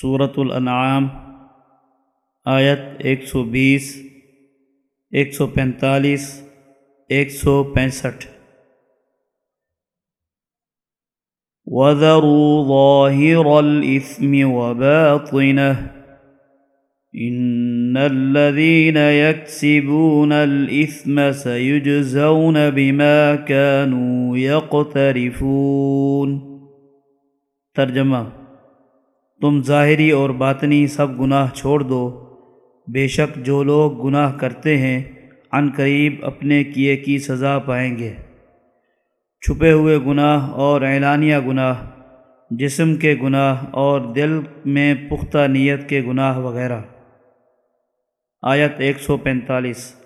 صورت الانعام، آیت ایک سو بیس، ایک سو پینتالیس، ایک سو پینسٹھ۔ وَذَرُوا ظَاهِرَ الْإِثْمِ وَبَاطِنَهُ، إِنَّ الَّذِينَ يَكْسِبُونَ الْإِثْمَ سَيُجْزَوْنَ بِمَا كَانُوا يَقْتَرِفُونَ۔ ترجمہ تم ظاہری اور باطنی سب گناہ چھوڑ دو۔ بے شک جو لوگ گناہ کرتے ہیں عن قریب اپنے کیے کی سزا پائیں گے۔ چھپے ہوئے گناہ اور اعلانیہ گناہ، جسم کے گناہ اور دل میں پختہ نیت کے گناہ وغیرہ۔ آیت ایک سو پینتالیس۔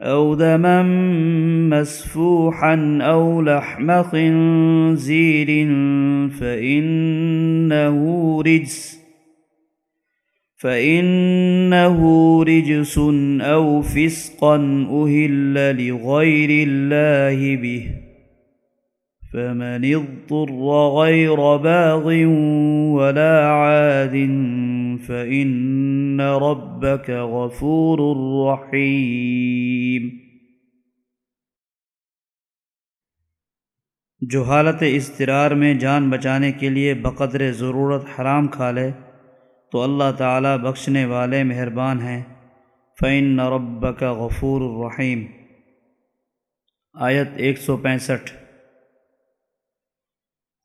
أو دما مسفوحا أو لحم خنزير فإنه رجس فإنه رجس أو فسقا أهل لغير الله به فمن اضطر غير باغ ولا عاد فإن ربك غفور رحيم۔ جو حالت استرار میں جان بچانے کے لیے بقدر ضرورت حرام کھا لے، تو اللہ تعالیٰ بخشنے والے مہربان ہیں۔ فعن رب کا غفور الرحیم آیت ایک سو پینسٹھ۔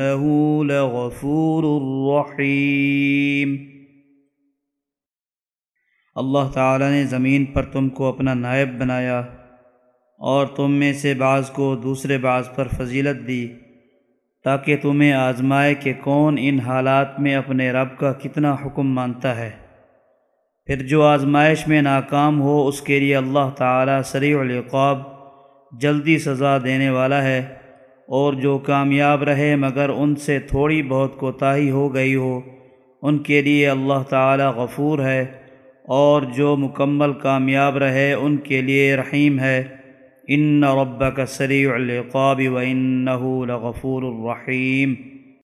وإنه لغفور رحيم۔ اللہ تعالیٰ نے زمین پر تم کو اپنا نائب بنایا اور تم میں سے بعض کو دوسرے بعض پر فضیلت دی، تاکہ تمہیں آزمائے کہ کون ان حالات میں اپنے رب کا کتنا حکم مانتا ہے۔ پھر جو آزمائش میں ناکام ہو، اس کے لیے اللہ تعالیٰ سریع العقاب، جلدی سزا دینے والا ہے۔ اور جو کامیاب رہے مگر ان سے تھوڑی بہت کوتاہی ہو گئی ہو، ان کے لیے اللہ تعالیٰ غفور ہے، اور جو مکمل کامیاب رہے ان کے لیے رحیم ہے۔ ان رب کا سریع العقاب و ان لغفور الرحیم۔